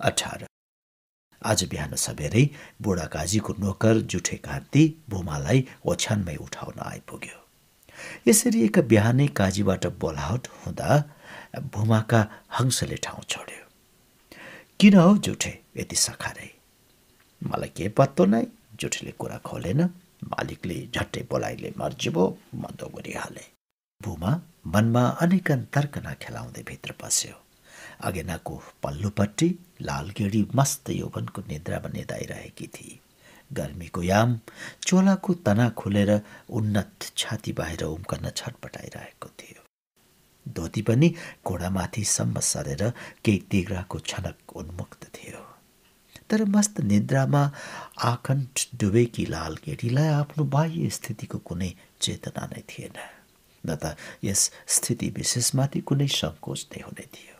अठार। आज बिहान सबेरै बुढा काजीको नोकर जुठे कान्ति भूमालाई ओछ्यानमै उठाउन आइपुग्यो। यसरी एक बिहानै काजीबाट बोलावट हुँदा भूमाका हंसले ठाउँ छोड्यो। किन हौ जुठे यति सखारै? मलाई के पत्तो नै? जुठेले कुरा खोलेन। मालिकले झट्टै बोलाइले मर्जी भो मन्दो गरिहाले। भूमा मनमा अनेकन तर्कना खेलाउँदै भित्र पस्यो। अगेनाको पल्लोपट्टि लालगेडी मस्त यौवनको निद्रामा निदाइरहेकी थिए गर्मीको याम चोलाको तना खुलेर उन्नत छाती बाहिर उम्कन छटपटाइरहेको थियो। धोती पनि घोडामाथिसम्म सरेर केही तिग्राको छनक उन्मुक्त थियो। तर मस्त निद्रामा आकण्ठ डुबेकी लाल केटीलाई आफ्नो बाह्य स्थितिको कुनै चेतना नै थिएन। न त यस स्थिति विशेषमाथि कुनै सङ्कोच नै हुने थियो।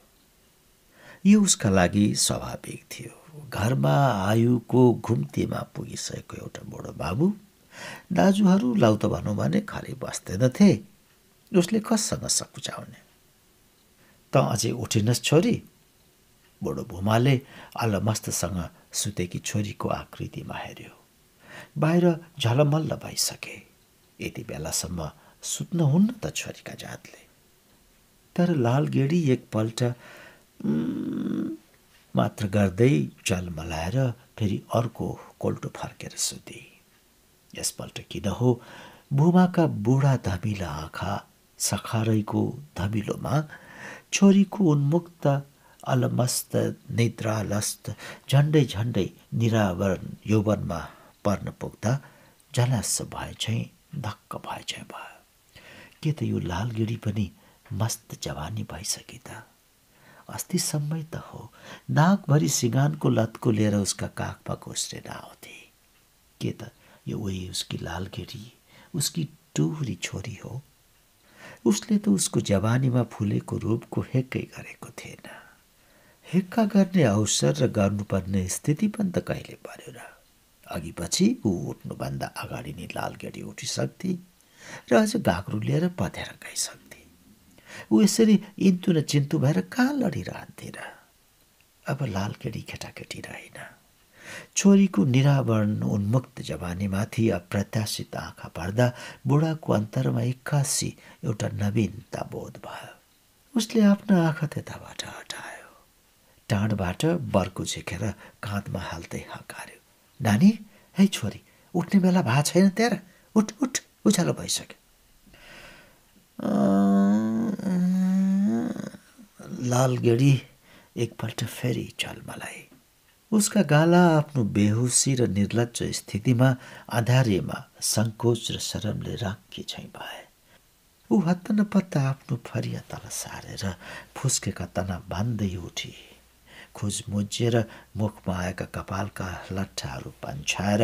यो उसका लागि स्वाभाविक थियो। घरमा आयुको घुम्तीमा पुगिसकेको एउटा बुढो बाबु दाजुहरू लाउ त भनौँ भने खाली बस्दैनथे। उसले कससँग सकुचाउने। त अझै उठिनस् छोरी बुढो भुमाले अलमस्तसँग सुतेकी छोरीको आकृतिमा हेऱ्यो। बाहिर झलमल्ल भइसके। यति बेलासम्म सुत्न हुन्न त छोरीका जातले। तर लाल गेडी एकपल्ट मात्र गर्दै जल मलाएर फेरि अर्को कोल्टो फर्केर सुते। यसपल्ट किन हो भूमाका बुढा धमिला आँखा सखारैको धमिलोमा छोरीको उन्मुक्त अलमस्त निद्रालस्त झन्डै झन्डै निरावरण यौवनमा पर्न पुग्दा जलास भए चाहिँ धक्क भए चाहिँ भयो। के त यो लालगिडी पनि मस्त जवानी भइसके त? अस्तिसम्मै त हो। नाकभरि सिँगानको लतको लिएर उसका काखमा घुस्रेर आउँथे। के त यो उही उसकी लालगिडी उसकी टुहुरी छोरी हो? उसले त उसको जवानीमा फुलेको रूपको हेक्कै गरेको थिएन। हिक्का गर्ने अवसर र गर्नुपर्ने स्थिति पनि त कहिले पर्यो र? अघि पछि ऊ उठ्नुभन्दा अगाडि नै लालगेडी उठिसक्थे र अझ घाग्रो लिएर पथेर गइसक्थे। ऊ यसरी इन्तु र चिन्तु भएर कहाँ लडिरहन्थे र? अब लालगेडी केटाकेटी रहेन। छोरीको निरावरण उन्मुक्त जवानीमाथि अप्रत्याशित आँखा पर्दा बुढाको अन्तरमा एक्कासी एउटा नवीनता बोध भयो। उसले आफ्ना आँखा त्यताबाट हटायो। टाढबाट बर्को झिकेर काँधमा हाल्दै हकार्यो। नानी है छोरी उठ्ने बेला भएको छैन त्यहाँ उठ उठ उज्यालो भइसक्यो। लाल गेडी एकपल्ट फेरि चलमलाई उसका गाला आफ्नो बेहोसी र निर्लज स्थितिमा आधार्यमा सङ्कोच र शरमले राखी छै भए। ऊ हत्त नपत्ता आफ्नो फरिया तल सारेर फुस्केका तना बान्दै उठी। खोज मुजिएर मुखमा आएका कपालका लट्ठाहरू पन्छाएर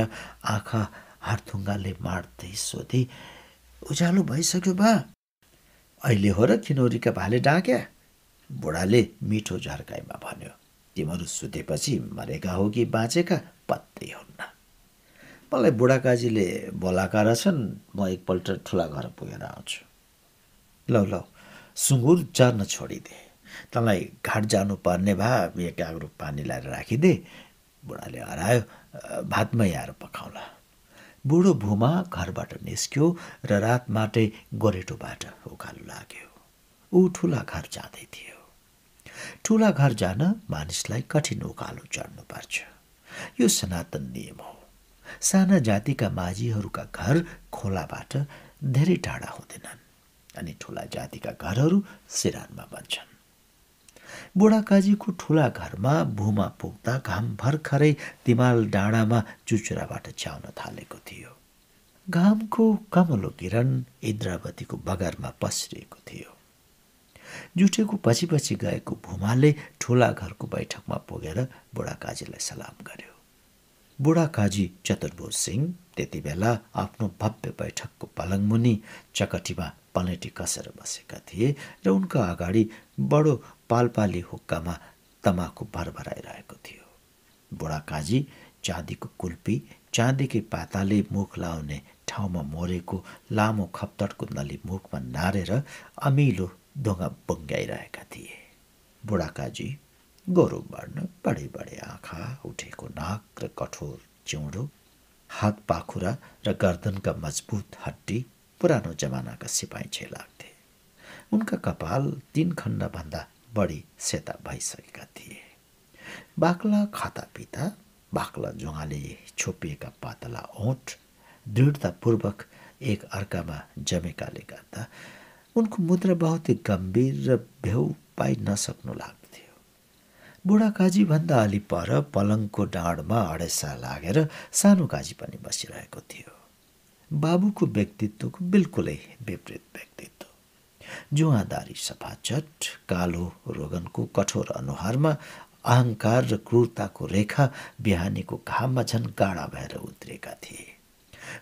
आँखा हारथुङ्गाले मार्दै सोधे उज्यालो भइसक्यो बा। अहिले हो र किनौरीका भाले डाक्या? बुढाले मिठो झर्काइमा भन्यो तिमीहरू सुतेपछि मरेका हो कि बाँचेका? पत्तै हुन्न। मलाई बुढाकाजीले बोलाएका रहेछन् म एकपल्ट ठुला घर पुगेर आउँछु। लौ लौ सुँगुर चर्न छोडिदिए तँलाई घाट जानुपर्ने भए एक आग्रो पानी ल्याएर राखिदे बुढाले हरायो भातमै आएर पकाउला बुढो भूमा घरबाट निस्क्यो र रात माटै गोरेटोबाट उकालो लाग्यो। ऊ ठुला घर जाँदै थियो। ठुला घर जान मानिसलाई कठिन उकालो चढ्नुपर्छ। यो सनातन नियम हो। साना जातिका माझीहरूका घर खोलाबाट धेरै टाढा हुँदैनन् अनि ठुला जातिका घरहरू सिरानमा बन्छन्। बुढाकाजीको ठुला घरमा भूमा पुग्दा घाम भर्खरै तिमाल डाँडामा चुचुराबाट च्याउन थालेको थियो। घामको कमलो किरण इन्द्रावतीको बगरमा पसिरहेको थियो। जुठेको पछि पछि गएको भूमाले ठुला घरको बैठकमा पुगेर बुढाकाजीलाई सलाम गर्यो। बुढाकाजी चतुर्भुज सिंह त्यति बेला आफ्नो भव्य बैठकको पलङमुनि चकटीमा पलेटी कसेर बसेका थिए र उनका अगाडि बडो पालपाली हुक्कामा तमाखु भरभराइरहेको थियो। बुढा काजी चाँदीको कुल्पी चाँदीकै पाताले मुख लाउने ठाउँमा मोरेको लामो खप्तडको नली मुखमा नारेर अमिलो ढुङ्गा बङ्ग्याइरहेका थिए। बुढाकाजी गोरु बढ्न बडे बडे आँखा उठेको नाक र कठोर चिउँडो हात पाखुरा र गर्दनका मजबुत हड्डी पुरानो जमानाका सिपाही छे लाग्थे। उनका कपाल तिन खण्डभन्दा बढी सेता भइसकेका थिए। बाक्ला खाता पिता बाक्ला जुङ्गाले छोपिएका पातला ओठ दृढतापूर्वक एक अर्कामा जमेकाले गर्दा उनको मुद्रा बहुत गम्भीर र भ्याउ पाइ नसक्नु लाग्थ्यो। बुढा काजीभन्दा अलि पर पलङको डाँडमा अडेसा लागेर सानो काजी पनि बसिरहेको थियो। बाबुको व्यक्तित्वको बिल्कुलै विपरीत व्यक्तित्व। जुवादारी सफाचट कालो रोगनको कठोर अनुहारमा अहङ्कार र क्रूरताको रेखा बिहानीको घाममा झन् गाडा भएर उत्रेका थिए।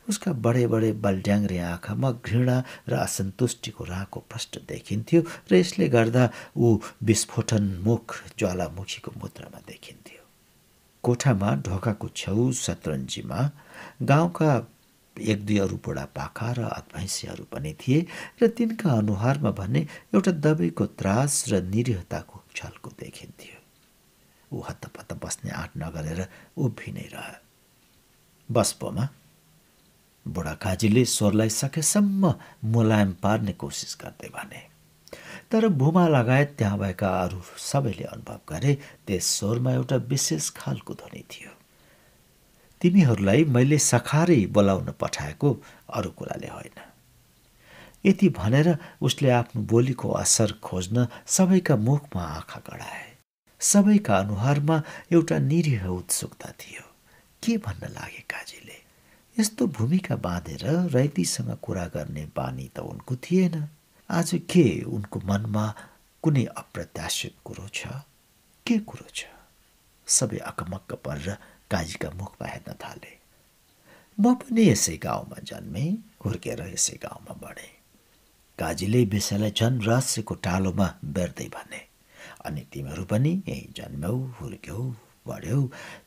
उसका बडे बडे बल्ड्याङ्रे आँखामा घृणा र असन्तुष्टिको राको प्रष्ट देखिन्थ्यो र यसले गर्दा ऊ विस्फोटनमुख ज्वालामुखीको मुद्रामा देखिन्थ्यो। कोठामा ढोकाको छेउ शतरन्जीमा गाउँका एक दुई अरू बुढापाका र अधभैँसीहरू पनि थिए र तिनका अनुहारमा भने एउटा दबैको त्रास र निरीहताको छलको देखिन्थ्यो। ऊ हत्तपत्त बस्ने आँट नगरेर उभिनै रह बस्पोमा बुढा काजीले स्वरलाई सकेसम्म मुलायम पार्ने कोसिस गर्दै भने तर भूमा लगायत त्यहाँ भएका अरू सबैले अनुभव गरे त्यस स्वरमा एउटा विशेष खालको ध्वनि थियो। तिमीहरूलाई मैले सखारै बोलाउन पठाएको अरू कुराले होइन। यति भनेर उसले आफ्नो बोलीको असर खोज्न सबैका मुखमा आँखा गढाए। सबैका अनुहारमा एउटा निरीह उत्सुकता थियो। के भन्न लागे काजीले? यस्तो भूमिका बाँधेर रैतीसँग कुरा गर्ने बानी त उनको थिएन। आज के उनको मनमा कुनै अप्रत्याशित कुरो छ? के कुरो छ? सबै अकमक्क परेर काजीका मुखमा हेर्न थाले। म पनि यसै गाउँमा जन्मेँ हुर्केर यसै गाउँमा बढेँ। काजीले विषयलाई झन् रहस्यको टालोमा बेर्दै भने अनि तिमीहरू पनि यहीँ जन्म्यौ हुर्क्यौ बढ्यौ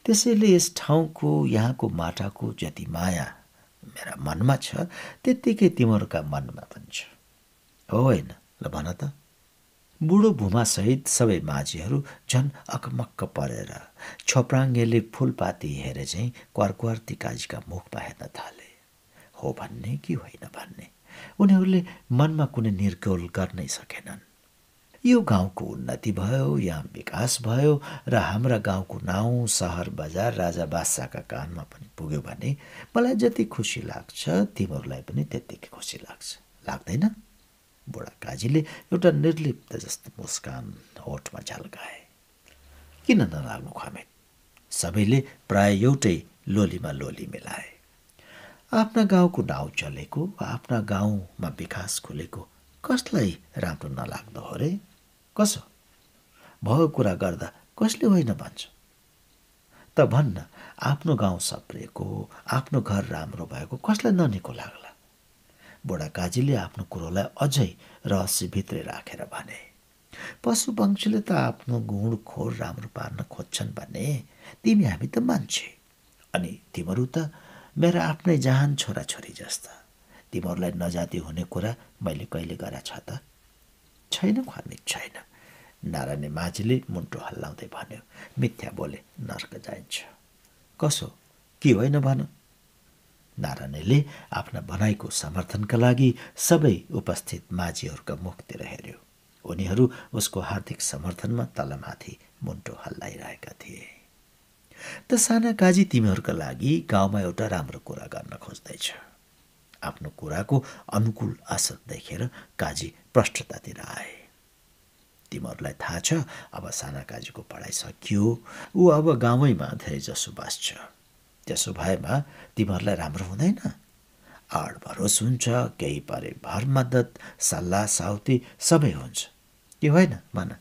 त्यसैले यस ठाउँको यहाँको माटाको जति माया मेरा मनमा छ त्यत्तिकै तिमीहरूका मनमा पनि छ। हो होइन? ल भन त। बुढो भूमासहित सबै माझीहरू झन् अकमक्क परेर छोप्राङ्गेले फुलपाती हेरे चाहिँ क्वारक्वार्ती काजीका मुखमा हेर्न थाले। हो भन्ने कि होइन भन्ने? उनीहरूले मनमा कुनै निर्गोल गर्नै सकेनन्। यो गाउँको उन्नति भयो यहाँ विकास भयो र हाम्रा गाउँको नाउँ सहर बजार राजा बादशाहका कानमा पनि पुग्यो भने मलाई जति खुसी लाग्छ तिमीहरूलाई पनि त्यत्तिकै खुसी लाग्छ। लाग्दैन? बुढा काजीले एउटा निर्लिप्त जस्तो मुस्कान होठमा झल्काए। किन नलाग्नु खमेट सबैले प्राय एउटै लोलीमा लोली मिलाए। आफ्ना गाउँको नाउँ चलेको आफ्ना गाउँमा विकास खुलेको कसलाई राम्रो नलाग्दो हो रे? कसो? भएको कुरा गर्दा कसले होइन भन्छ? त भन्न आफ्नो गाउँ सप्रिएको आफ्नो घर राम्रो भएको कसलाई ननिको लाग्ला? बुढा काजीले आफ्नो कुरोलाई अझै रहस्यभित्रै राखेर भने पशु पक्षीले त आफ्नो गुण खोर राम्रो पार्न खोज्छन् भने तिमी हामी त मान्छे। अनि तिमीहरू त मेरा आफ्नै जहान छोराछोरी जस्ता। तिमीहरूलाई नजाति हुने कुरा मैले कहिले गरा छ त? छैन खाने छैन। नारायणी माझीले मुन्टो हल्लाउँदै भन्यो मिथ्या बोले नर्क जाइन्छ। कसो? के होइन भन? नारायणले आफ्ना भनाइको समर्थनका लागि सबै उपस्थित माझीहरूका मुखतिर हेऱ्यो। उनीहरू उसको हार्दिक समर्थनमा तलमाथि मुन्टो हल्लाइरहेका थिए। त साना काजी तिमीहरूका लागि गाउँमा एउटा राम्रो कुरा गर्न खोज्दैछ। आफ्नो कुराको अनुकूल असर देखेर काजी प्रष्टतातिर आए। तिमीहरूलाई थाहा छ अब साना काजीको पढाइ सकियो। ऊ अब गाउँैमा धेरै जसो बाँच्छ। त्यसो भएमा तिमीहरूलाई राम्रो हुँदैन। आड भरोस हुन्छ केही परे भर मद्दत सल्लाह साउती सबै हुन्छ। के होइन भन?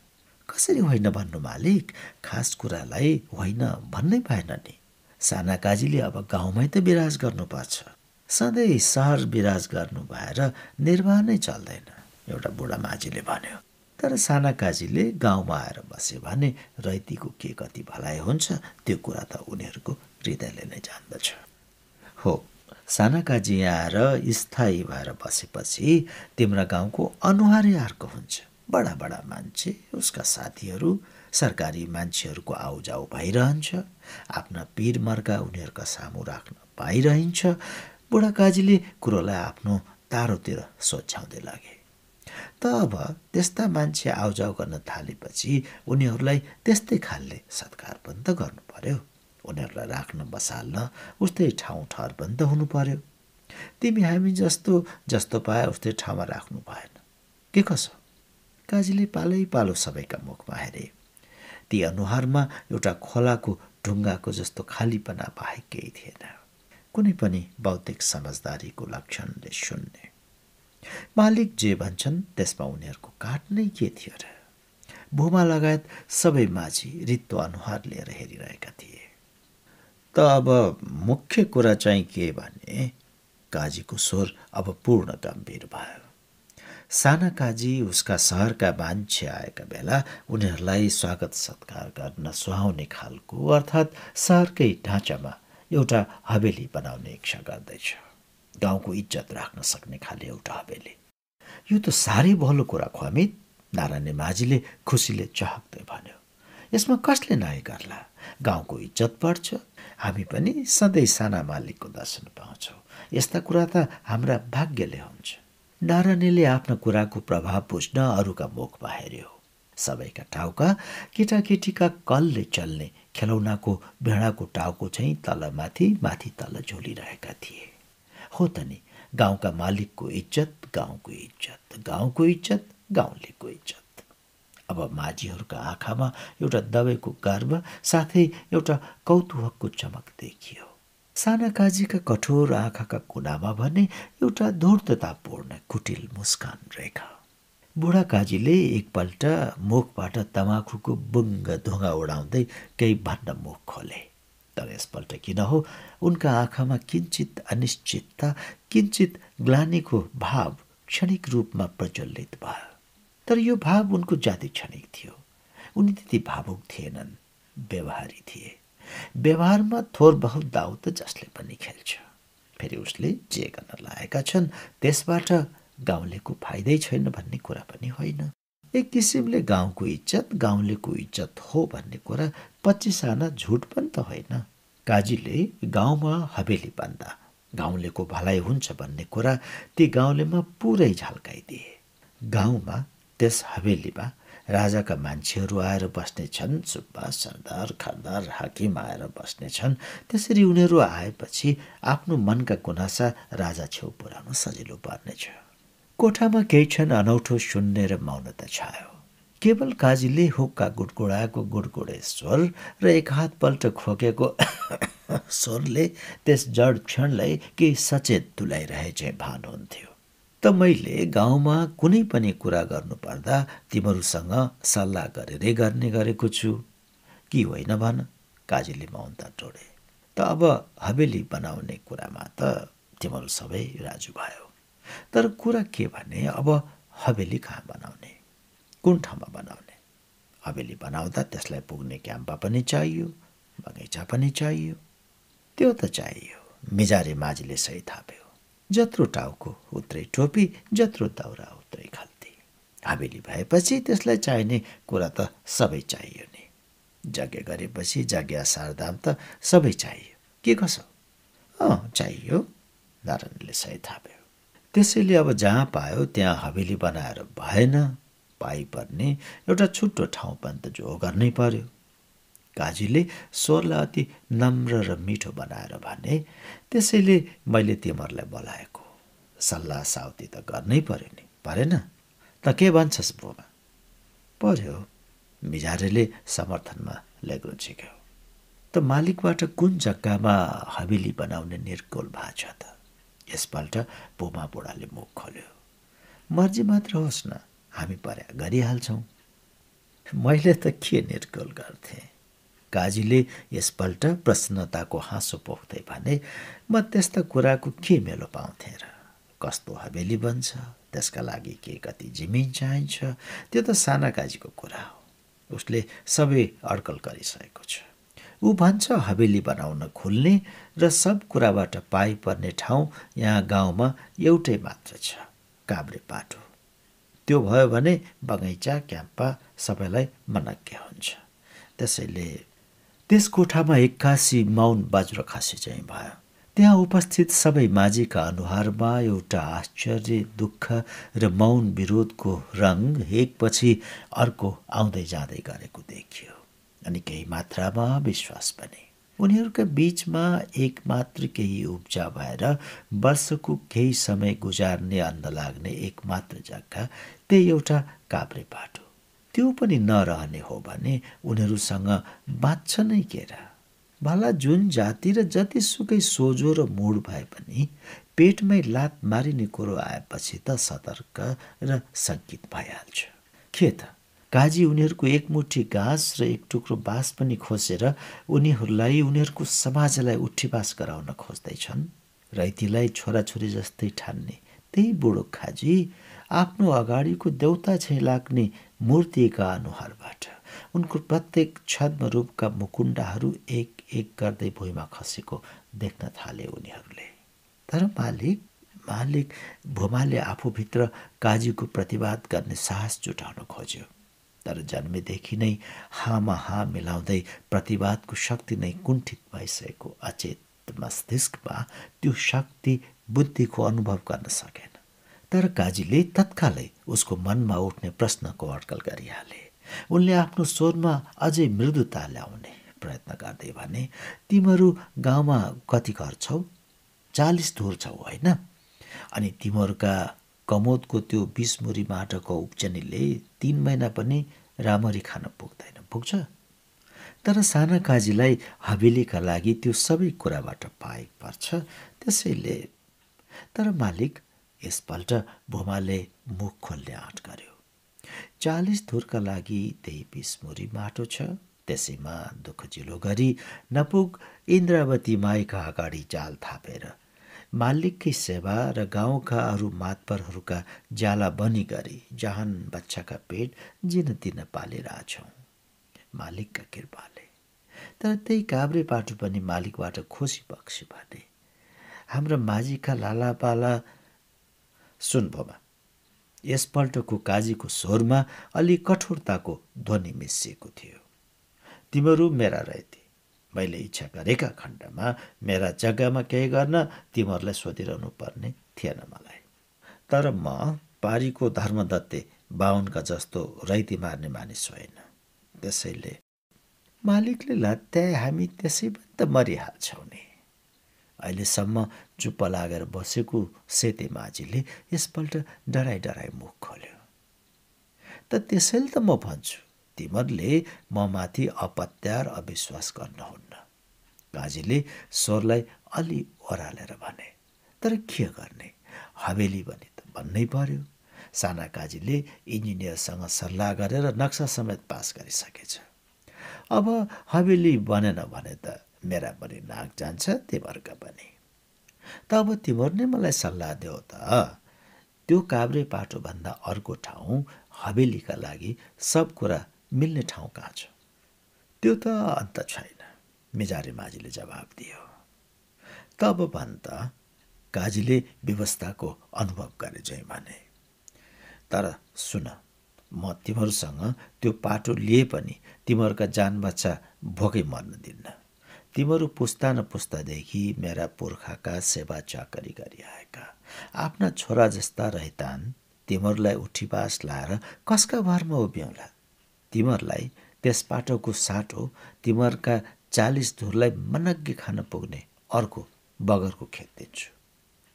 कसरी होइन भन्नु मालिक? खास कुरालाई होइन भन्नै भएन नि। साना काजीले अब गाउँमै त बिराज गर्नुपर्छ सधैँ सहर बिराज गर्नु भएर निर्वाह नै चल्दैन एउटा बुढा माझीले भन्यो। तर साना काजीले गाउँमा आएर बस्यो भने रैतीको के कति भलाइ हुन्छ त्यो कुरा त उनीहरूको हृदयले नै जान्दछ। हो साना काजी आएर स्थायी भएर बसेपछि तिम्रा गाउँको अनुहारै अर्को हुन्छ। बडा बडा मान्छे उसका साथीहरू सरकारी मान्छेहरूको आउजाउ भइरहन्छ। आफ्ना पीर मर्का उनीहरूका सामु राख्न पाइरहन्छ। बुढाकाजीले कुरोलाई आफ्नो तारोतिर सोच्याउँदै लागे। त अब त्यस्ता मान्छे आउजाउ गर्न थालेपछि उनीहरूलाई त्यस्तै खालले सत्कार पनि त गर्नु पर्यो। उनीहरूलाई राख्न बसाल्न उस्तै ठाउँ ठहर पनि त हुनु पर्यो। तिमी हामी जस्तो जस्तो पाए उस्तै ठाउँमा राख्नु भएन। के कसो? काजीले पालै पालो सबैका मुखमा हेरे। ती अनुहारमा एउटा खोलाको ढुङ्गाको जस्तो खालीपना बाहेक केही थिएन। कुनै पनि बौद्धिक समझदारीको लक्षणले सुन्ने। मालिक जे भन्छन् त्यसमा उनीहरूको काट नै के थियो र? भूमा लगायत सबै माझी रित्तो अनुहार लिएर हेरिरहेका थिए। त अब मुख्य कुरा चाहिँ के भने काजीको स्वर अब पूर्ण गम्भीर भयो। साना काजी उसका सहरका मान्छे आएका बेला उनीहरूलाई स्वागत सत्कार गर्न सुहाउने खालको अर्थात् सहरकै ढाँचामा एउटा हवेली बनाउने इच्छा गर्दैछ। गाउँको इज्जत राख्न सक्ने खाले एउटा हवेली। यो त साह्रै भलो कुरा खुवामित नारायण माझीले खुसीले चहक्दै भन्यो। यसमा कसले नाइ गर्ला? गाउँको इज्जत बढ्छ। हामी पनि सधैँ साना मालिकको दर्शन पाउँछौँ। यस्ता कुरा त हाम्रा भाग्यले हुन्छ। नारायणले आफ्नो कुराको प्रभाव बुझ्न अरूका मुखमा हेऱ्यो। सबैका टाउका केटाकेटीका कलले चल्ने खेलौनाको भेडाको टाउको चाहिँ तलमाथि माथि तल झोलिरहेका थिए। हो त नि गाउँका मालिकको इज्जत गाउँको इज्जत गाउँको इज्जत गाउँलेको इज्जत। अब माझीहरूका आँखामा एउटा दबाईको गर्व साथै एउटा कौतुहकको चमक देखियो। साना काजीका कठोर आँखाका कुनामा भने एउटा धूर्ततापूर्ण कुटिल मुस्कान रेखा। बुढा काजीले एकपल्ट मुखबाट तमाखुको बुङ्ग धुङ्गा उडाउँदै केही भन्न मुख खोले। तर यसपल्ट किन हो? उनका आँखामा किन्चित अनिश्चितता किन्चित ग्लानीको भाव क्षणिक रूपमा प्रज्वलित भयो। तर यो भाव उनको जाति क्षणिक थियो। उनी त्यति भावुक थिएनन् व्यवहारी थिए। व्यवहारमा थोर बहुत दाउ त जसले पनि खेल्छ। फेरि उसले जे गर्न लागेका छन् त्यसबाट गाउँलेको फाइदै छैन भन्ने कुरा पनि होइन। एक किसिमले गाउँको इज्जत गाउँलेको इज्जत हो भन्ने कुरा पच्चिस आना झुट पनि त होइन। काजीले गाउँमा हवेली बन्दा गाउँलेको भलाइ हुन्छ भन्ने कुरा ती गाउँलेमा पुरै झल्काइदिए। गाउँमा त्यस हवेलीमा राजाका मान्छेहरू आएर बस्नेछन् सुब्बा सरदार खरदार हाकिम आएर बस्नेछन् त्यसरी उनीहरू आएपछि आफ्नो मनका गुनासा राजा छेउ पुर्याउन सजिलो पर्नेछ। कोठामा केही क्षण अनौठो सुन्ने र मौनता छायो। केवल काजीले हुक्का गुडगुडाएको गुडगुडे स्वर र एक हातपल्ट खोकेको स्वरले त्यस जड क्षणलाई केही सचेत तुलाइरहे चाहिँ भान हुन्थ्यो। त मैले गाउँमा कुनै पनि कुरा गर्नुपर्दा तिमीहरूसँग सल्लाह गरेरै गर्ने गरेको छु। कि होइन भन? काजीले मौनता टोडे त अब हवेली बनाउने कुरामा त तिमीहरू सबै राजु भयो। तर कुरा के भने अब हवेली कहाँ बनाउने? कुन ठाउँमा बनाउने? हवेली बनाउँदा त्यसलाई पुग्ने क्याम्पा पनि चाहियो बगैँचा पनि चाहियो। त्यो त चाहियो। मिजारे माझीले सही थाप्यो। जत्रो टाउको उत्रै टोपी जत्रो दाउरा उत्रै खल्ती। हाबेली भएपछि त्यसलाई चाहिने कुरा त सबै चाहियो नि। यज्ञ गरेपछि यज्ञ सारदाम त सबै चाहियो। के कसो? अँ चाहियो। नारायणले सही थाप्यो। त्यसैले अब जहाँ पायो त्यहाँ हवेली बनाएर भएन पाइपर्ने एउटा छुट्टो ठाउँ पनि त जो गर्नै पर्यो। काजीले स्वरलाई अति नम्र र मिठो बनाएर भने त्यसैले मैले तिमीहरूलाई बोलाएको। सल्लाह साउती त गर्नै पर्यो नि परेन? त के भन्छस् बुबा? पर्यो मिजारेले समर्थनमा लेग्रो झिक्यो। त मालिकबाट कुन जग्गामा हवेली बनाउने निर्गोल भएको छ त? यसपल्ट बुमा बुढाले मुख खोल्यो। मर्जी मात्र होस् न हामी पर्या गरिहाल्छौँ। मैले त के निर्गोल गर्थेँ? काजीले यसपल्ट प्रसन्नताको हाँसो पोख्दै भने म त्यस्ता कुराको के मेलो पाउँथेँ र? कस्तो हवेली बन्छ? त्यसका लागि के कति जमिन चाहिन्छ? त्यो त साना काजीको कुरा हो। उसले सबै अड्कल गरिसकेको छ। ऊ भन्छ हवेली बनाउन खोल्ने र सब कुराबाट पाइपर्ने ठाउँ यहाँ गाउँमा एउटै मात्र छ। काभ्रे पाटो त्यो भयो भने बगैँचा क्याम्पा सबैलाई मनज्ञ हुन्छ। त्यसैले त्यस कोठामा एक्कासी मौन बाजुरा खसी चाहिँ भयो। त्यहाँ उपस्थित सबै माझीका अनुहारमा एउटा आश्चर्य दुःख र मौन विरोधको रङ एकपछि अर्को आउँदै जाँदै गरेको देखियो। अनि केही मात्रामा विश्वास पनि उनीहरूका बीचमा एक मात्र केही उब्जा भएर वर्षको केही समय गुजार्ने अन्ध लाग्ने एक मात्र जग्गा त्यही एउटा काभ्रे बाटो त्यो पनि नरहने हो भने उनीहरूसँग बाँच्छ नै के र भला जुन जाति र जतिसुकै सोझो र मुड भए पनि पेटमै लात मारिने कुरो आएपछि त सतर्क र सङ्कित भइहाल्छ। के त? काजी उनीहरूको एकमुठी घाँस र एक टुक्रो बाँस पनि खोसेर उनीहरूलाई उनीहरूको समाजलाई उठीबास गराउन खोज्दैछन् रैतीलाई छोराछोरी जस्तै ठान्ने। त्यही बुढो खाजी आफ्नो अगाडिको देउता झैँ लाग्ने मूर्तिका अनुहारबाट। उनको प्रत्येक छद्म रूपका मुकुण्डाहरू एक एक गर्दै भुइँमा खसेको देख्न थाले उनीहरूले। तर मालिक मालिक भोमाले आफूभित्र काजीको प्रतिवाद गर्ने साहस जुटाउन खोज्यो। तर जन्मेदेखि नै हामा हा मिलाउँदै प्रतिवादको शक्ति नै कुण्ठित भइसकेको अचेत मस्तिष्कमा त्यो शक्ति बुद्धिको अनुभव गर्न सकेन। तर काजीले तत्कालै उसको मनमा उठ्ने प्रश्नको अड्कल गरिहाले। उनले आफ्नो स्वरमा अझै मृदुता ल्याउने प्रयत्न गर्दै भने तिमीहरू गाउँमा कति घर छौ? चालिस धुर छौ होइन? अनि तिमीहरूका कमोदको त्यो बिसमुरी माटोको उब्जनीले तिन महिना पनि राम्ररी खान पुग्दैन पुग्छ? तर साना काजीलाई हवेलीका लागि त्यो सबै कुराबाट पाइ पर्छ त्यसैले। तर मालिक यसपल्ट भुमाले मुख खोल्ने आँट गर्यो। चालिस धुरका लागि त्यही बिसमुरी माटो छ त्यसैमा दुःख जिलो गरी नपुग इन्द्रावती माईका अगाडि जाल थापेर मालिककै सेवा र गाउँका अरू मातपरहरूका ज्याला बनी गरी जहान बच्चाका पेट जिन तिन पालिरहेछौँ। मालिकका कृपाले। तर त्यही काभ्रे पाटो पनि मालिकबाट खुसी बक्सी भने हाम्रा माझीका लालापाला सुनभोमा यसपल्टको काजीको स्वरमा अलि कठोरताको ध्वनि मिसिएको थियो। तिमीहरू मेरा रहेथे मैले इच्छा गरेका खण्डमा मेरा जग्गामा केही गर्न तिमीहरूलाई सोधिरहनु पर्ने थिएन मलाई। तर म पारीको धर्मदत्ते बाहुनका जस्तो रैती मार्ने मानिस होइन। त्यसैले मालिकले लत्याए हामी त्यसै पनि त मरिहाल्छौँ नि। अहिलेसम्म चुप्प लागेर बसेको सेते माझीले यसपल्ट डराइ डराई मुख खोल्यो। त त्यसैले त म भन्छु तिमीहरूले म माथि अपत्यार अविश्वास गर्नुहुन्न। काजीले स्वरलाई अलि ओह्रालेर भने तर के गर्ने? हवेली भने त भन्नै पर्यो साना काजीले इन्जिनियरसँग सल्लाह गरेर नक्सा समेत पास गरिसकेछ। अब हवेली बनेन भने त मेरा पनि नाक जान्छ तिमीहरूका पनि। त अब तिमीहरू नै मलाई सल्लाह देऊ त। त्यो काभ्रे पाटोभन्दा अर्को ठाउँ हवेलीका लागि सब कुरा मिल्ने ठाउँ कहाँ छ? त्यो त अन्त छैन। मिजारे माझीले जवाब दियो। तब भन्छ काजीले व्यवस्थाको अनुभव गरे जै भने तर सुन म तिमीहरूसँग त्यो पाटो लिए पनि तिमीहरूका जान बच्चा भोकै मर्न दिन्न। तिमीहरू पुस्ता न पुस्तादेखि मेरा पुर्खाका सेवा चाकरी गरिआएका। आफ्ना छोरा जस्ता रहेतान् तिमीहरूलाई उठीबास लाएर कसका भरमा उभ्याउला तिमीहरूलाई त्यस पाटोको साटो तिमीहरूका चालिस धुरलाई मनग्गे खान पुग्ने अर्को बगरको खेत दिन्छु।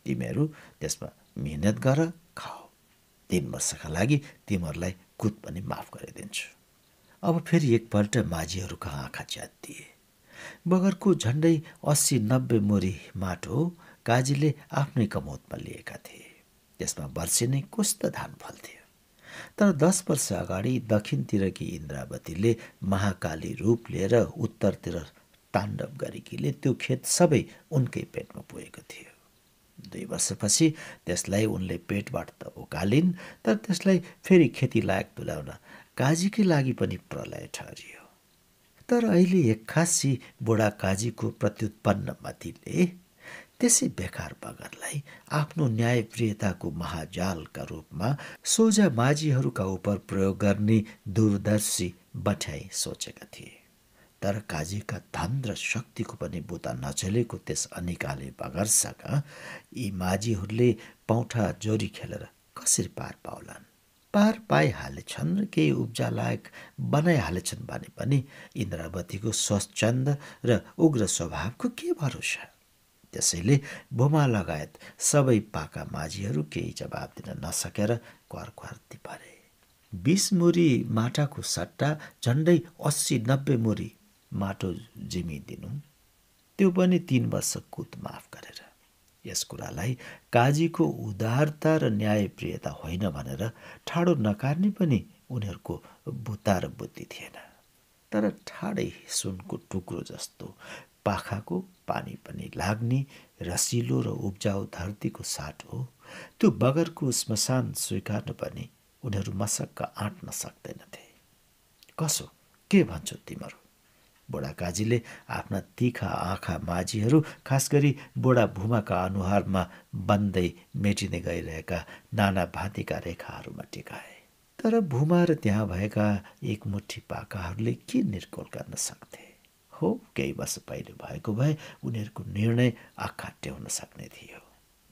तिमीहरू त्यसमा मिहिनेत गर खाऊ तिन वर्षका लागि तिमीहरूलाई कुद पनि माफ गरिदिन्छु। अब फेरि एकपल्ट माझीहरूका आँखा च्यातिए बगरको झन्डै अस्सी नब्बे मोरी माटो काजीले आफ्नै कमोतमा लिएका थिए। त्यसमा वर्षे नै कस्तो धान फल्थ्यो। तर दस वर्ष अगाडि दक्षिणतिरकी इन्द्रावतीले महाकाली रूप लिएर उत्तरतिर ताण्डव गरेकीले त्यो खेत सबै उनकै पेटमा पुगेको थियो। दुई वर्षपछि त्यसलाई उनले पेटबाट त उकालिन् तर त्यसलाई फेरि खेती लायक तुल्याउन काजीकै लागि पनि प्रलय ठहरियो। तर अहिले एक्कासी बुढा काजीको प्रत्युत्पन्न मतिले त्यसै बेकार बगरलाई आफ्नो न्यायप्रियताको महाजालका रूपमा सोझा माझीहरूका उप प्रयोग गर्ने दूरदर्शी बठ्याई सोचेका थिए। तर काजीका धन र शक्तिको पनि बुता नचलेको त्यस अनिकाले बगर्साका यी माझीहरूले पौठा जोरी खेलेर कसरी पार पाउलान्? पार पाइहालेछन् र केही उब्जा लायक बनाइहालेछन् भने पनि इन्द्रावतीको स्वच्छन्द र उग्र स्वभावको के भरोसा? त्यसैले बोमा लगायत सबै पाका माझीहरू केही जवाब दिन नसकेर क्वार क्वार्ती परे बिस मुरी माटाको सट्टा झन्डै अस्सी नब्बे मुरी माटो जिमिदिनु त्यो पनि तिन वर्ष कुत माफ गरेर। यस कुरालाई काजीको उदारता र न्यायप्रियता होइन भनेर ठाडो नकार्ने पनि उनीहरूको बुता र बुद्धि थिएन। तर ठाडै सुनको टुक्रो जस्तो पाखाको पानी पनि लाग्ने रसिलो र उब्जाउ धरतीको साट हो। त्यो बगरको श्मशान स्वीकार्नु पनि उनीहरू मसक्क आँट्न सक्दैनथे। कसो? के भन्छौ तिमीहरू? बुढाकाजीले आफ्ना तिखा आँखा माझीहरू खास गरी बुढा भूमाका अनुहारमा बन्दै मेटिँदै गइरहेका नाना भाँतीका रेखाहरूमा टिकाए। तर भूमा र त्यहाँ भएका एकमुठी पाकाहरूले के निर्कोल गर्न सक्थे? हो केही वर्ष पहिले भएको भए उनीहरूको निर्णय ट्याउन सक्ने थियो।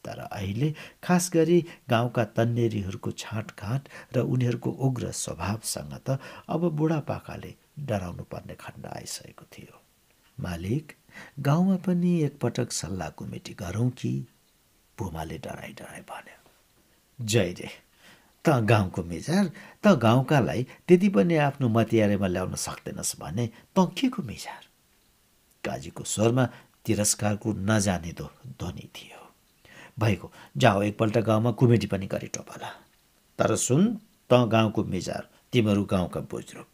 तर अहिले खास गरी गाउँका तन्नेरीहरूको छाँटघाँट र उनीहरूको उग्र स्वभावसँग त अब बुढापाकाले डराउनु पर्ने खण्ड आइसकेको थियो। मालिक गाउँमा पनि एकपटक सल्लाह कुमेटी गरौँ कि? भुमाले डराइ डराइ भन्यो। जय रे त गाउँको मिजार त गाउँकालाई त्यति पनि आफ्नो मतियारेमा ल्याउन सक्दैनस् भने त के को मिजार? काजीको स्वरमा तिरस्कारको नजाने दो ध्वनि थियो। भएको जाऊ एकपल्ट गाउँमा कुमेटी पनि गरी टोपला। तर सुन त गाउँको मिजार तिमीहरू गाउँका बुजुर्ग।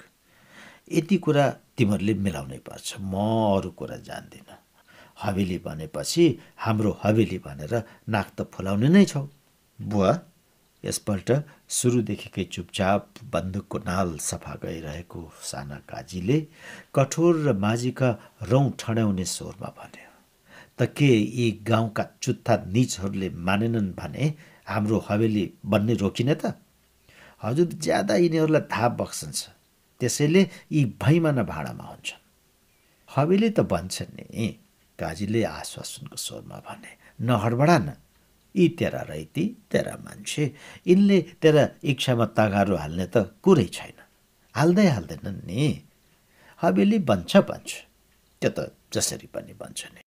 यति कुरा तिमीहरूले मिलाउनै पर्छ म अरू कुरा जान्दिनँ। हवेली भनेपछि हाम्रो हवेली भनेर नाक त फुलाउने नै छौ। बुवा यसपल्ट सुरुदेखिकै चुपचाप बन्दुकको नाल सफा गइरहेको साना काजीले कठोर र माझीका रौँ ठड्याउने स्वरमा भन्यो त के यी गाउँका चुत्था निचहरूले मानेनन् भने हाम्रो हवेली बन्ने रोकिने त? हजुर ज्यादा यिनीहरूलाई थाहा बक्सन्छ। त्यसैले यी भैमाना भाँडामा हुन्छन्। हवेली त भन्छन् नि काजीले आश्वासनको स्वरमा भने नहडबडा न यी तेरा रैती तेरा मान्छे यिनले तेरा इच्छामा तगारो हाल्ने त कुरै छैन। हाल्दै हाल्दैनन् नि। हवेली बन्छ भन्छ त्यो त जसरी पनि बन्छ नि।